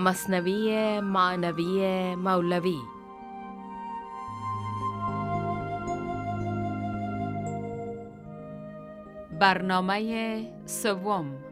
مصنوی معنوی مولوی. برنامه سوم.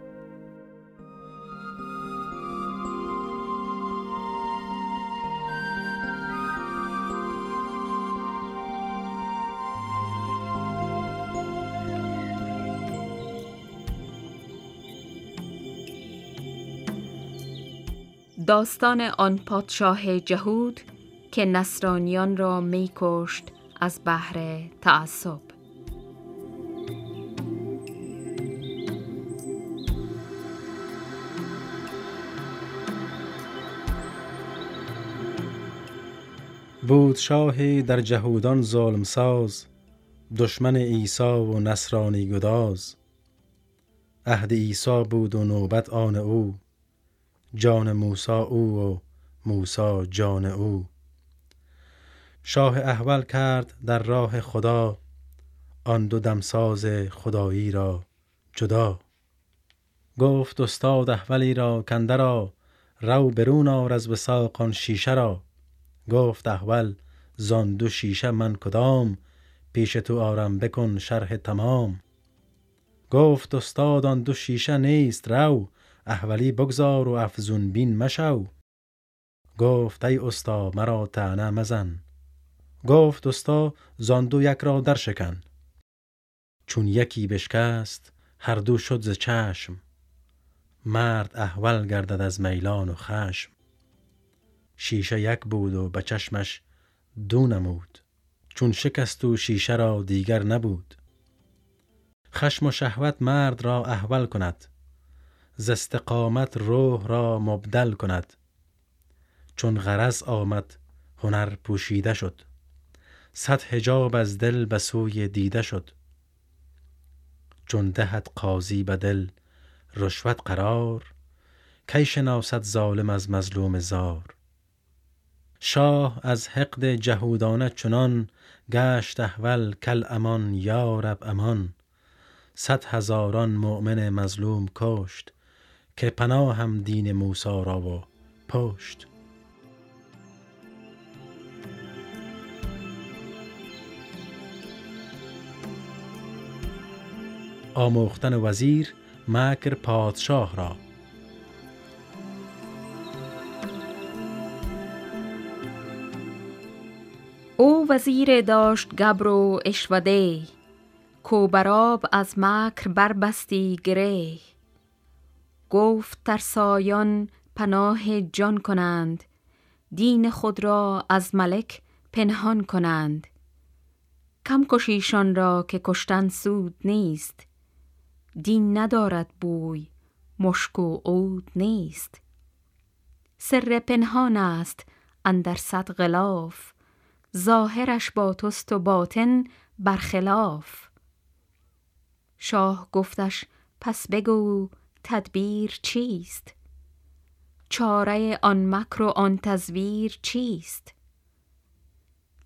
داستان آن پادشاه جهود که نصرانیان را می کشت از بحر تعصب. بود شاهی در جهودان ظلم ساز دشمن عیسی و نصرانی گداز. عهد عیسی بود و نوبت آن او. جان موسا او و موسا جان او. شاه احول کرد در راه خدا آن دو دمساز خدایی را جدا. گفت استاد احولی را کندرا رو برون آر از وساق شیشه را. گفت احول زان دو شیشه من کدام؟ پیش تو آرم بکن شرح تمام. گفت استاد آن دو شیشه نیست رو احولی بگذار و افزون بین مشو. گفت ای استا مرا تعنه مزن. گفت استا زان دو یک را در شکن چون یکی بشکست هر دو شد ز چشم. مرد احول گردد از میلان و خشم. شیشه یک بود و به چشمش دو نمود. چون شکست و شیشه را دیگر نبود. خشم و شهوت مرد را احول کند. ز استقامت روح را مبدل کند. چون غرض آمد هنر پوشیده شد. صد حجاب از دل به سوی دیده شد. چون دهد قاضی به دل رشوت قرار. کی شناسد ظالم از مظلوم زار؟ شاه از حقد جهودانه چنان گشت احول کل امان یا رب امان. صد هزاران مؤمن مظلوم کشت. که پناهم دین موسی را و پشت. آموختن وزیر مکر پادشاه را. او وزیر داشت گبر و اشوده کوبراب از مکر بربستی گره. گفت ترسایان پناه جان کنند دین خود را از ملک پنهان کنند. کم کشیشان را که کشتن سود نیست دین ندارد بوی مشک و عود نیست. سر پنهان است اندر صد غلاف ظاهرش با توست و باطن برخلاف. شاه گفتش پس بگو تدبیر چیست؟ چاره آن مکر و آن تزویر چیست؟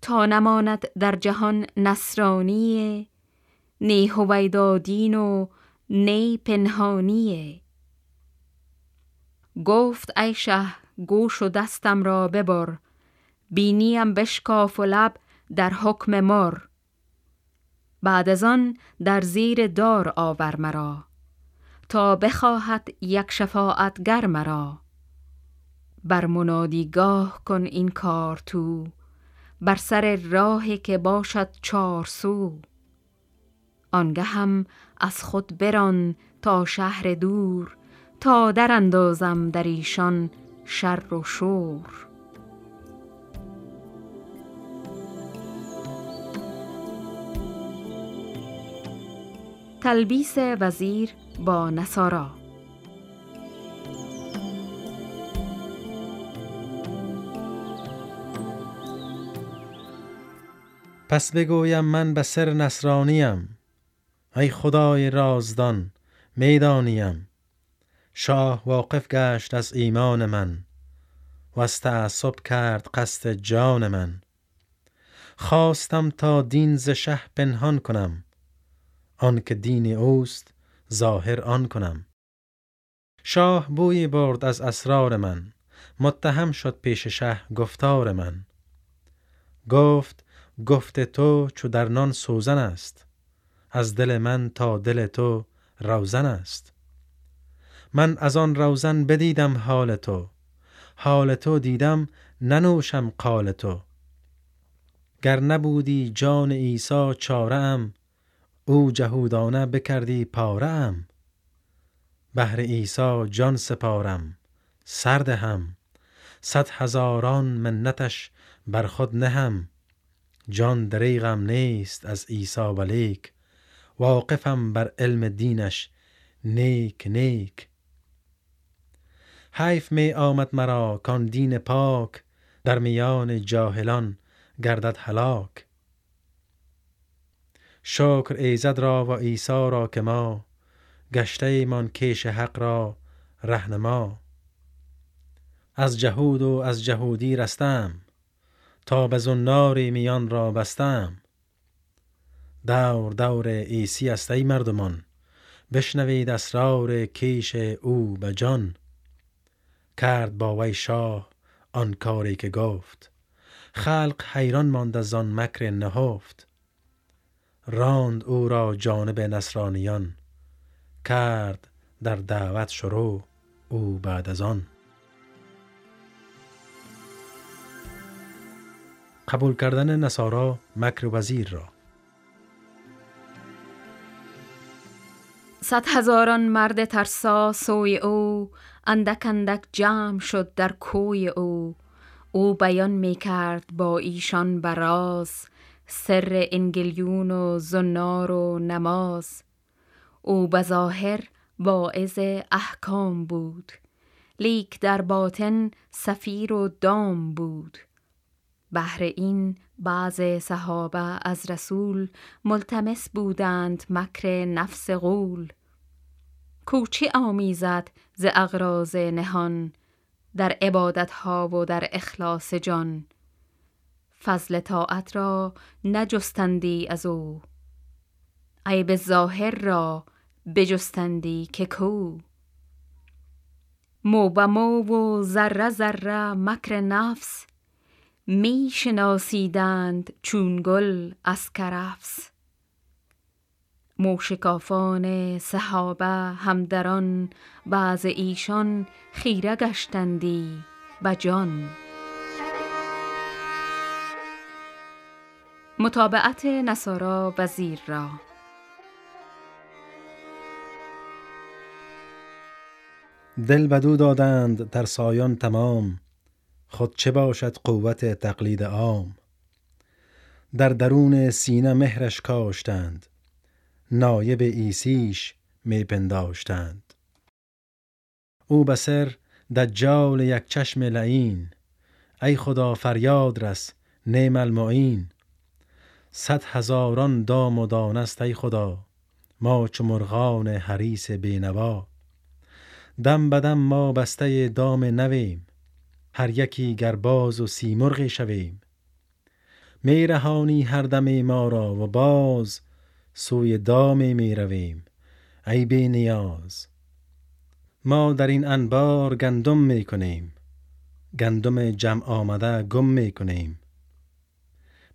تا نماند در جهان نصرانی نی هویدا دین و نی پنهانیه. گفت ای شه گوش و دستم را ببر بینیم بشکاف و لب در حکم مر. بعد از آن در زیر دار آور مرا. تا بخواهد یک شفاعتگر مرا. بر منادیگاه کن این کار تو بر سر راهی که باشد چار سو. آنگه هم از خود بران تا شهر دور تا در اندازم در ایشان شر و شور. تلبیس وزیر با نصارا. پس بگویم من به سر نصرانیم. ای خدای رازدان می‌دانیم. شاه واقف گشت از ایمان من. و از تعصب کرد قصد جان من. خواستم تا دین ز شه پنهان کنم. آن که دین اوست ظاهر آن کنم. شاه بویی برد از اسرار من. متهم شد پیش شه گفتار من. گفت گفت تو چو در نان سوزن است. از دل من تا دل تو روزن است. من از آن روزن بدیدم حال تو. حال تو دیدم ننوشم قال تو. گر نبودی جان عیسی چاره ام او جهودانه بکردی پاره ام بهر عیسی جان سپارم سرد هم صد هزاران منتش بر خود نهم. جان دریغم نیست از عیسی ولیک واقفم بر علم دینش نیک نیک. حیف می آمد مرا کان دین پاک. در میان جاهلان گردد هلاک. شکر ایزد را و عیسی را که ما گشته ایمان کیش حق را رهنما. از جهود و از جهودی رستم تا به زناری میان را بستم. دور دور عیسی است ای مردمان بشنوید اسرار کیش او به جان. کرد با وی شاه آن کاری که گفت. خلق حیران ماند از آن مکر نهفت. راند او را جانب نصرانیان کرد در دعوت شروع او بعد از آن. قبول کردن نصارا مکر وزیر را. صد هزاران مرد ترسا سوی او اندک اندک جمع شد در کوی او. او بیان می کرد با ایشان براز سر انگلیون و زنار و نماز. او بظاهر واعظ احکام بود لیک در باطن سفیر و دام بود. بهر این بعض صحابه از رسول ملتمس بودند مکر نفس غول. کوچی آمیزد ز اغراض نهان در عبادت ها و در اخلاص جان. فضل طاعت را نجستندی از او. عیب ظاهر را بجستندی که کو. مو به مو و ذره ذره مکر نفس می شناسیدند چون گل از کرفس. موشکافان صحابه همدران بعض ایشان خیره گشتندی به جان. متابعت نصارا وزیر را. دل بدو دادند در سایان تمام خود چه باشد قوت تقلید عام؟ در درون سینه مهرش کاشتند نایب ایسیش می پنداشتند. او بسر دجال یک چشم لعین ای خدا فریاد رس نعم المعین. صد هزاران دام و دانست ای خدا ما چو مرغان حریس بینوا. دم بدم ما بسته دام نویم هر یکی گرباز و سیمرغی شویم. می رهانی هر دم ما را و باز سوی دام می رویم ای بی نیاز. ما در این انبار گندم می کنیم گندم جمع آمده گم می کنیم.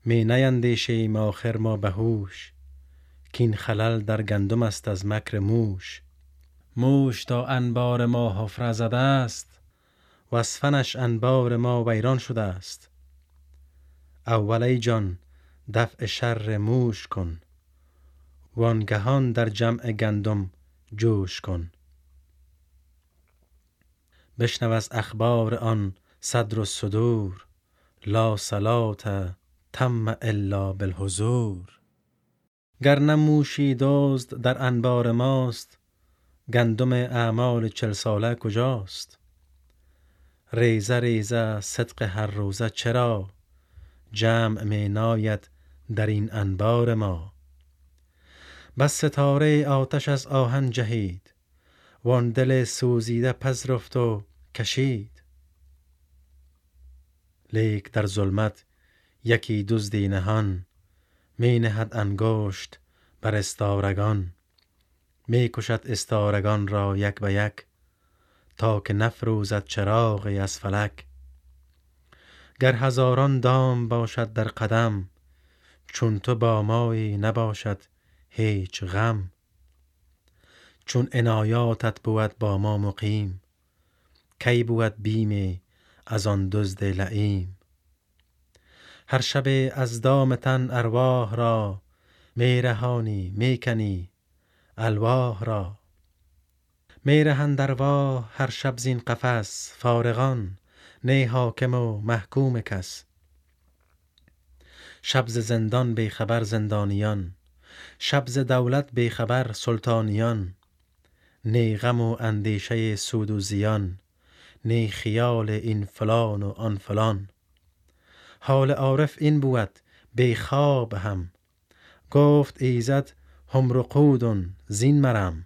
می نیندیشیم آخر ما به هوش کین خلل در گندم است از مکر موش. موش تا انبار ما حفره زده است وصفنش انبار ما ویران شده است. اول ای جان دفع شر موش کن وانگهان در جمع گندم جوش کن. بشنو از اخبار آن صدر الصدور لا صلات تم الا بالحضور. گر نه موشی دزد در انبار ماست گندم اعمال چل ساله کجاست؟ ریزه ریزه صدق هر روزه چرا؟ جمع می ناید در این انبار ما. بس ستاره آتش از آهن جهید وان دل سوزیده پذرفت و کشید. لیک در ظلمت یکی دزدی نهان می نهد انگشت بر استارگان. می کشد استارگان را یک به یک تا که نفروزد چراغی از فلک. گر هزاران دام باشد در قدم چون تو با مایی نباشد هیچ غم. چون عنایاتت بود با ما مقیم کی بود بیم از آن دزد لعیم؟ هر شب از دام تن ارواح را می رهانی می کنی الواح را. می رهند ارواح هر شب زین قفس فارغان نی حاکم و محکوم کس. شب ز زندان بی خبر زندانیان شب ز دولت بی خبر سلطانیان. نی غم و اندیشه سود و زیان نی خیال این فلان و آن فلان. حال عارف این بود بی خواب هم. گفت ایزد هم رقود زین مرم.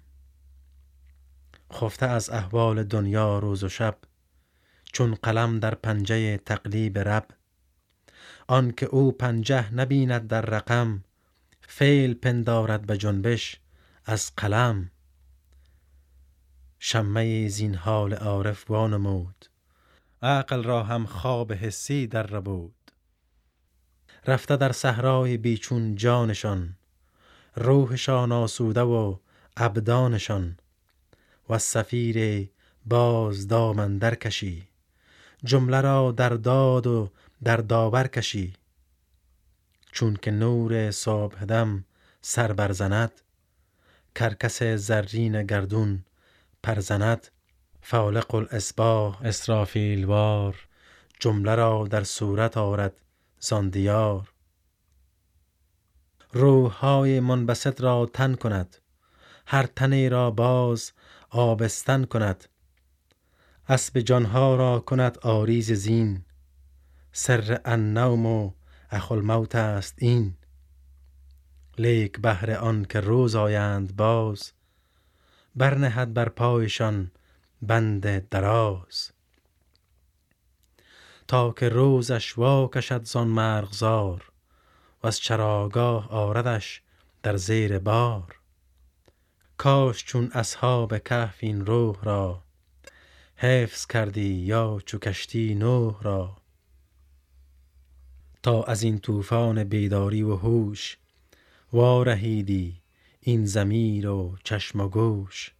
خفته از احوال دنیا روز و شب چون قلم در پنجه تقلیب رب. آنکه او پنجه نبیند در رقم فعل پندارد به جنبش از قلم. شمه زین حال عارف وانمود. عقل را هم خواب حسی در ربود. رفته در صحرای بیچون جانشان. روحشان آسوده و ابدانشان. و سفیر باز دامن در کشی. جمله را در داد و در داور کشی. چون که نور صبح دم سر برزند کرکس زرین گردون پرزند فالق الاسباح اسرافیل وار. جمله را در صورت آرد زان دیار روحهای منبسط را تن کند. هر تنی را باز آبستن کند. اسب جانها را کند آریز زین. سر النوم و اخو الموت است این. لیک بهر آن که روز آیند باز برنهد بر پایشان بند دراز. تا که روزش وا کشد زان مرغزار وز چراگاه آردش در زیر بار. کاش چون اصحاب کهف این روح را حفظ کردی یا چو کشتی نوح را. تا از این طوفان بیداری و هوش وارهیدی این ضمیر و چشم و گوش.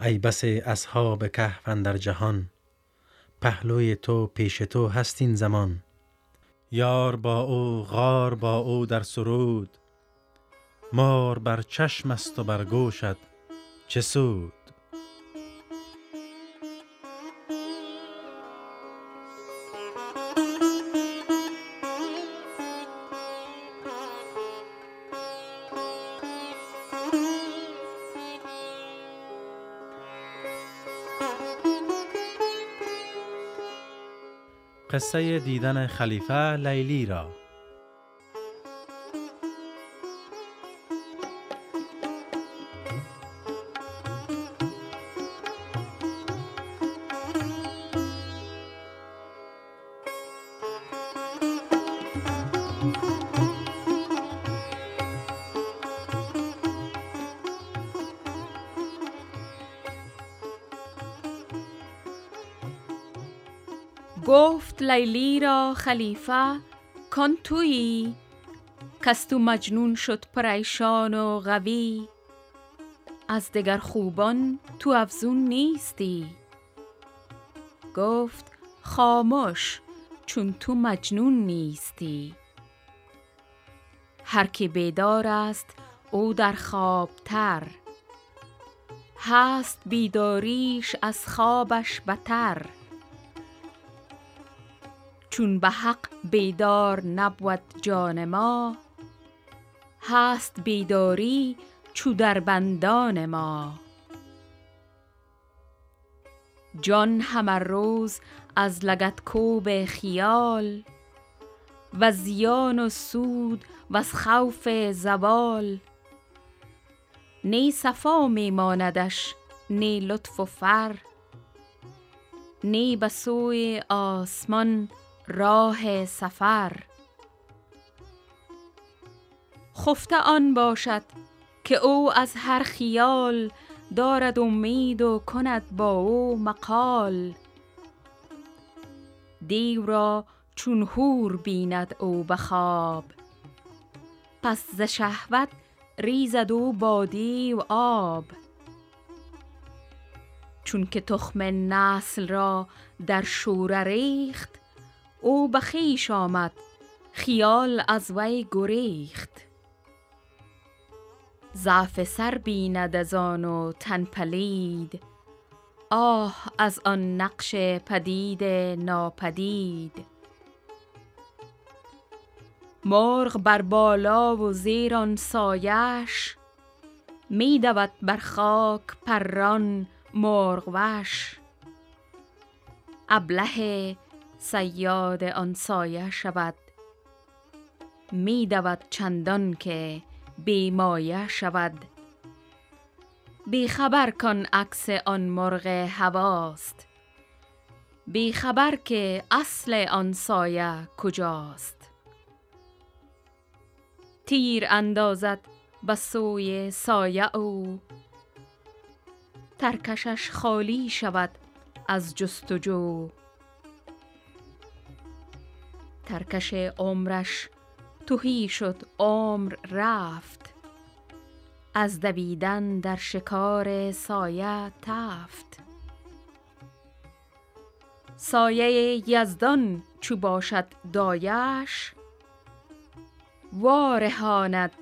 ای بس اصحاب کهف اندر جهان پهلوی تو پیش تو هست این زمان. یار با او غار با او در سرود. مار بر چشم است و بر گوشت. چه سود؟ قصه دیدن خلیفه لیلی را. گفت لیلی را خلیفه کان تویی؟ کس تو مجنون شد پریشان و قوی. از دگر خوبان تو افزون نیستی. گفت خاموش چون تو مجنون نیستی. هر که بیدار است او در خوابتر. هست بیداریش از خوابش بتر. چون به حق بیدار نبود جان ما هست بیداری چو در بندان ما. جان همه روز از لگت کوب خیال و زیان و سود و از خوف زوال. نی صفا می ماندش نی لطف و فر نی به سوی آسمان راه سفر. خفته آن باشد که او از هر خیال دارد امید و کند با او مقال. دیو را چون هور بیند او بخواب پس ز شهوت ریزد او با دیو آب. چون که تخم نسل را در شوره ریخت او به خویش آمد خیال از وی گریخت. ضعف سر بیند از آن و تن پلید آه از آن نقش پدید ناپدید. مرغ بر بالا و زیر آن سایش می دود بر خاک پران مرغ وش. ابله صیاد آن سایه شود. می دود چندان که بی مایه شود. بی خبر کن عکس آن مرغ هواست. بی خبر که اصل آن سایه کجاست. تیر اندازد به سوی سایه او. ترکشش خالی شود از جستجو. ترکش عمرش توهی شد عمر رفت. از دویدن در شکار سایه تفت. سایه یزدان چو باشد دایش وارهاند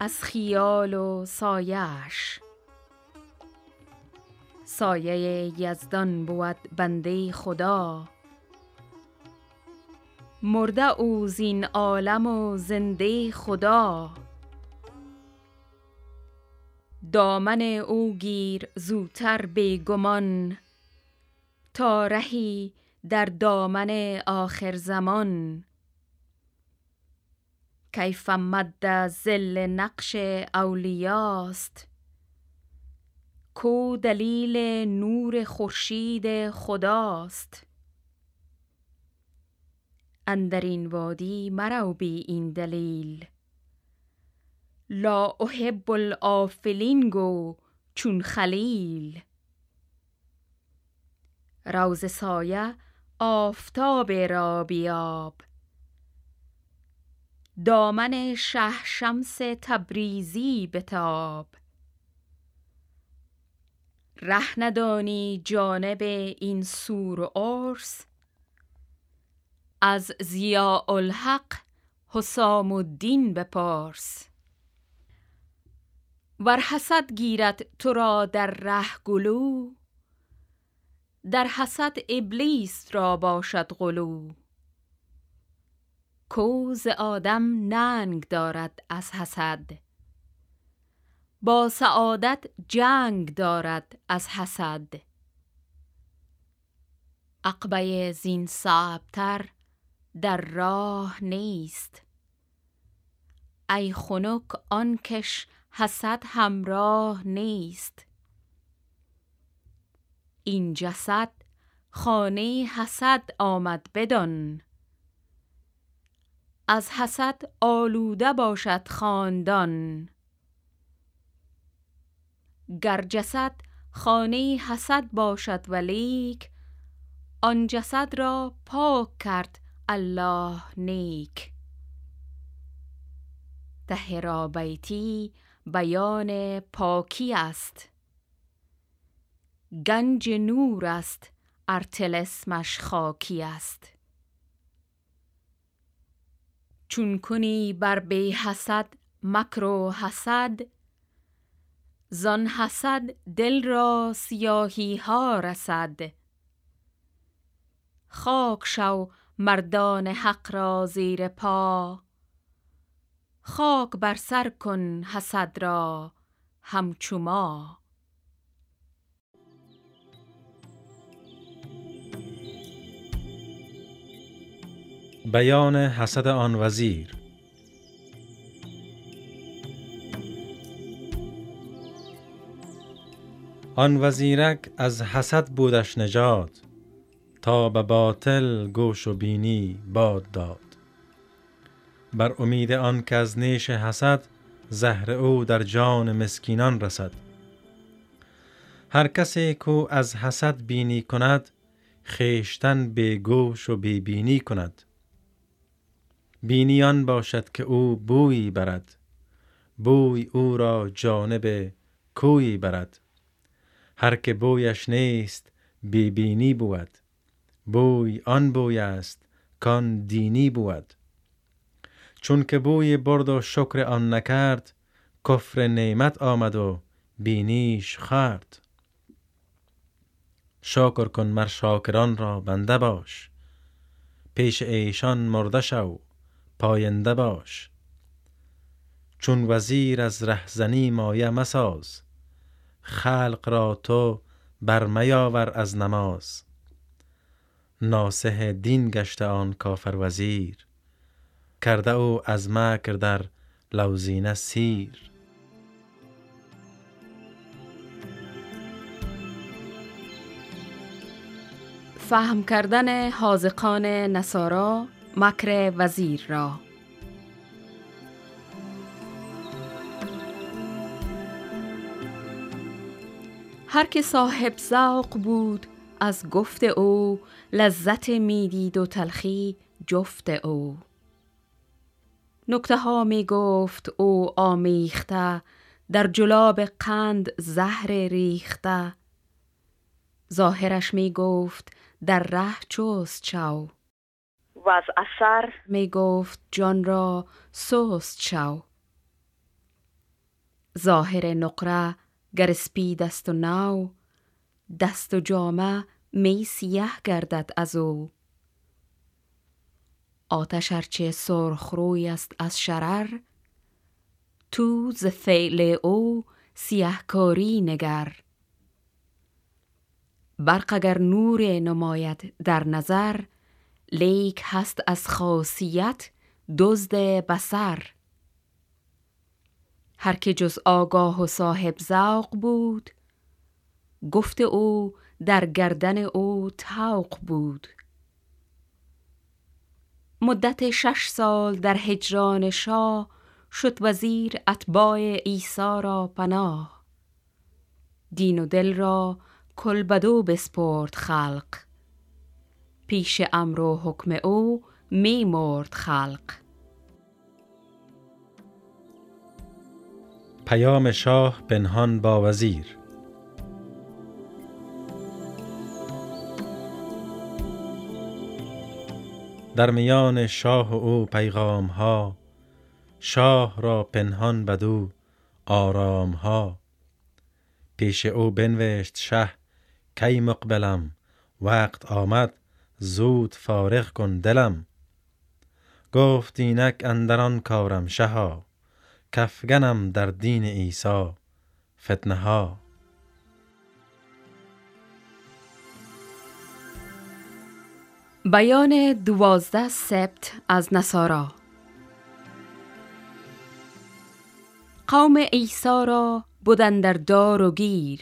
از خیال و سایش. سایه یزدان بود بنده خدا مرده او زین عالم و زنده خدا. دامن او گیر زوتر بیگمان تا رهی در دامن آخر زمان. کیف مد زل نقش اولیاست کو دلیل نور خورشید خداست. اندرین وادی مرو بی این دلیل. لا احب الافلین گو چون خلیل. روز سایه آفتاب را بیاب دامن شه شمس تبریزی بتاب. ره ندانی جانب این سور و عرس از ضیاء الحق حسام الدین بپرس. ور حسد گیرد تو را در ره گلو در حسد ابلیس را باشد غلو. کو ز آدم ننگ دارد از حسد با سعادت جنگ دارد از حسد. عقبه زین صعبتر در راه نیست. ای خنک آن کش حسد همراه نیست. این جسد خانه حسد آمد بدان. از حسد آلوده باشد خاندان. گر جسد خانه حسد باشد ولیک آن جسد را پاک کرد الله نیک. طهرابیتی بیان پاکی است. گنج نور است ار طلسمش خاکی است. چون کنی بر بی حسد مکر و حسد زان حسد دل را سیاهی ها رسد. خاک شو مردان حق را زیر پا. خاک بر سر کن حسد را همچو ما. بیان حسد آن وزیر. آن وزیرک از حسد بودش نجات. تا به باطل گوش و بینی باد داد. بر امید آن که از نیش حسد زهر او در جان مسکینان رسد. هر کسی کو از حسد بینی کند خیشتن به گوش و بینی کند. بینیان باشد که او بویی برد. بوی او را جانب کوی برد. هر که بویش نیست بینی بود. بوی آن بوی است کان دینی بود. چون که بوی برد و شکر آن نکرد کفر نعمت آمد و بینیش خرد شاکر کن مر شاکران را بنده باش. پیش ایشان مرده شو پاینده باش. چون وزیر از رهزنی مایه مساز خلق را تو برمیاور از نماز. ناسه دین گشته آن کافر وزیر. کرده او از مکر در لوزینه سیر. فهم کردن حاضقان نصارا مکر وزیر را. هر که صاحب ذوق بود از گفت او لذت می‌دید و تلخی جفت او. نکته ها می گفت او آمیخته در جلاب قند زهر ریخته. ظاهرش می گفت در ره چوست شو. و از اثر؟ می گفت جان را سوست شو. ظاهر نقره گر سپید است و نو دست و جامه می سیه گردد از او. آتش ارچه سرخ روی است از شرر تو ز فعل او سیه کاری نگر. برق اگر نور نماید در نظر لیک هست از خاصیت دزد بسر هر که جز آگاه و صاحب ذوق بود گفت او در گردن او توق بود. مدت شش سال در هجران شاه شد وزیر اتباع عیسی را پناه. دین و دل را کل بدو بسپرد خلق. پیش امر و حکم او می مرد خلق. پیام شاه پنهان با وزیر. در میان شاه و او پیغام ها شاه را پنهان بدو آرام ها پیش او بنوشت شه کی مقبلم؟ وقت آمد زود فارغ کن دلم. گفت اینک اندران کارم شها کفگنم در دین عیسی فتنه ها بیان دوازده سبت از نصارا. قوم عیسی را بودن در دار و گیر.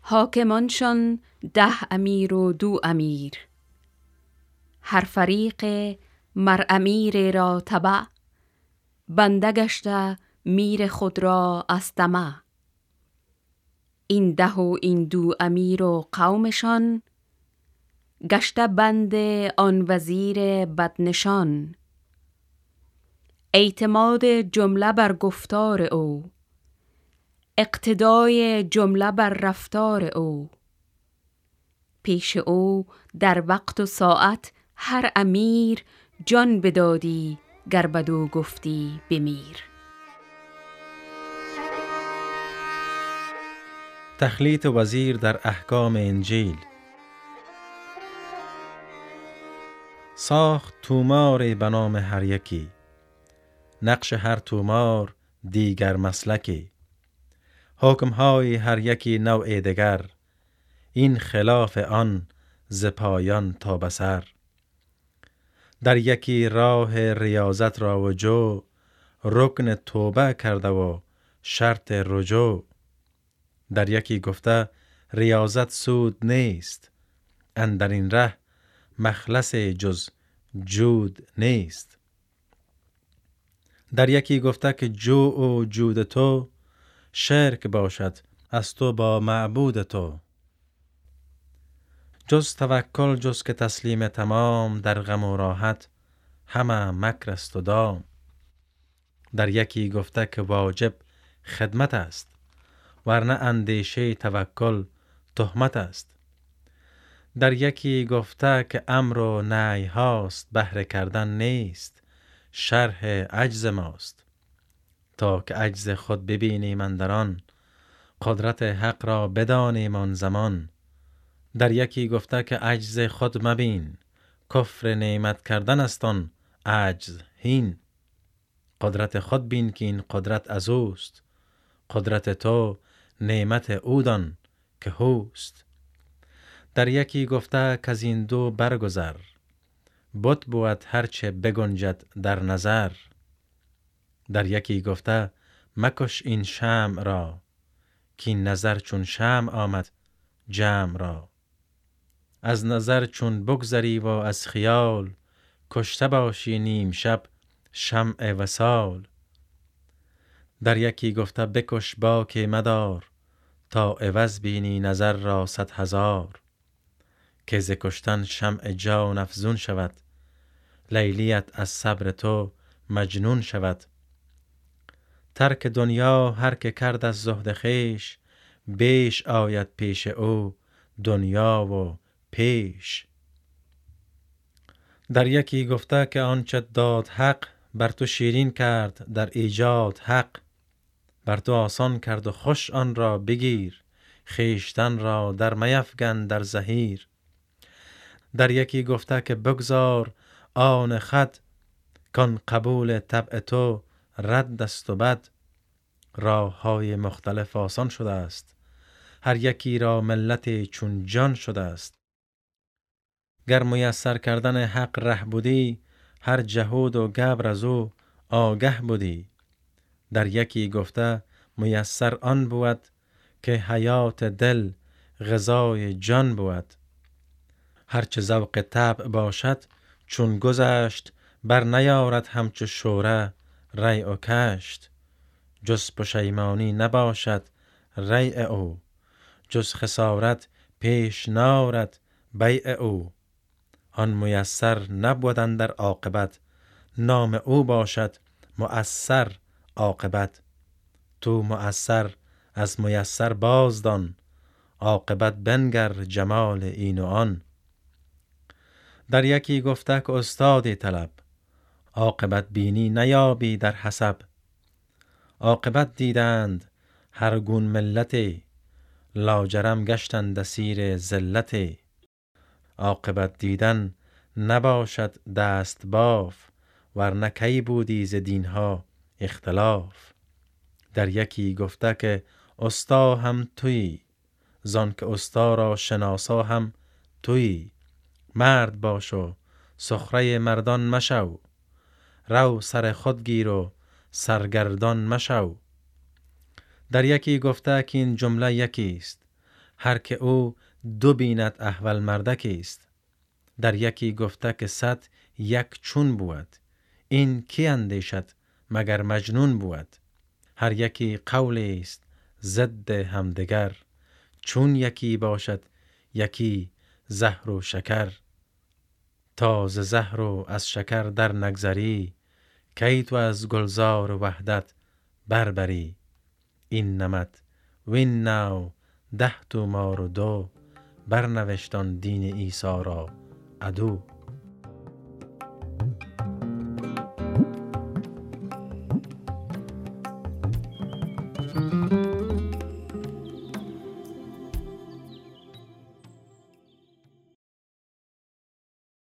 حاکمانشان ده امیر و دو امیر. هر فریق مر امیر را تبع. بنده گشته میر خود را از این ده و این دو امیر و قومشان گشته بند آن وزیر بدنشان. اعتماد جمله بر گفتار او. اقتدای جمله بر رفتار او. پیش او در وقت و ساعت هر امیر جان بدادی گر بدو گفتی بمیر. تخلیط وزیر در احکام انجیل ساخت تومار به نام هر یکی. نقش هر تومار دیگر مسلکی. حکم های هر یکی نوع دگر این خلاف آن ز پایان تا بسر در یکی راه ریاضت را و رکن توبه کرده و شرط رجوع. در یکی گفته ریاضت سود نیست. اندر این ره مخلص جز جود نیست. در یکی گفته که جو و جود تو شرک باشد از تو با معبود تو. جز توکل جز که تسلیم تمام در غم و راحت همه مکر است و دام. در یکی گفته که واجب خدمت است ورنه اندیشه توکل تهمت است. در یکی گفته که امر و نهی هاست بهره کردن نیست شرح عجز ماست. تا که عجز خود ببینیم اندران قدرت حق را بدانیم آن زمان. در یکی گفته که عجز خود مبین کفر نعمت کردن است آن عجز هین. قدرت خود بین که این قدرت از اوست. قدرت تو نعمت اودان که هوست. در یکی گفته که از این دو برگذر بت بود هرچه بگنجد در نظر. در یکی گفته مکش این شم را که نظر چون شم آمد جمع را. از نظر چون بگذری و از خیال کشته باشی نیم شب شمع وسال در یکی گفته بکش باک مدار تا عوض بینی نظر را صد هزار. که ز کشتن شمع جان افزون شود. لیلیت از صبر تو مجنون شود. ترک دنیا هر که کرد از زهد خویش بیش آید پیش او دنیا و پیش. در یکی گفته که آنچه داد حق بر تو شیرین کرد در ایجاد حق. بر تو آسان کرد و خوش آن را بگیر خیشتن را در میفگن در زهیر. در یکی گفته که بگذار آن خط کان قبول طبع تو رد است و بد. راه های مختلف آسان شده است. هر یکی را ملت چون جان شده است. گر میسر کردن حق ره بودی هر جهود و گبر از او آگه بودی. در یکی گفته میسر آن بود که حیات دل غذای جان بود. هرچه ذوق طبع باشد چون گذشت بر نیارد همچو شوره ریع و کشت. جز پشیمانی نباشد ریع او. جز خسارت پیش نارد بیع او. آن میسر نبودن در عاقبت نام او باشد مؤثر عاقبت. تو مؤثر از میسر بازدان. عاقبت بنگر جمال این و آن. در یکی گفته که استادی طلب عاقبت بینی نیابی در حسب. عاقبت دیدند هر گون ملتی لاجرم گشتند اسیر ذلتی عاقبت دیدن نباشد دست باف ورنه کی بودی ز دین ها اختلاف. در یکی گفته که استا هم تویی زان که استا را شناسا هم تویی مرد باش و سخره مردان مشو. رو سر خود گیر و سرگردان مشو. در یکی گفته که این جمله یکی است هر که او دو بیند احول مردکی است در یکی گفته که صد یک چون بود. این کی اندیشد مگر مجنون بود؟ هر یکی قولی است ضد همدگر. چون یکی باشد یکی زهر و شکر. تا ز زهر و از شکر در نگذری کی تو از گلزار وحدت بربری. این نمت وین ناو ده تومار و دو برنوشتان دین عیسی را عدو.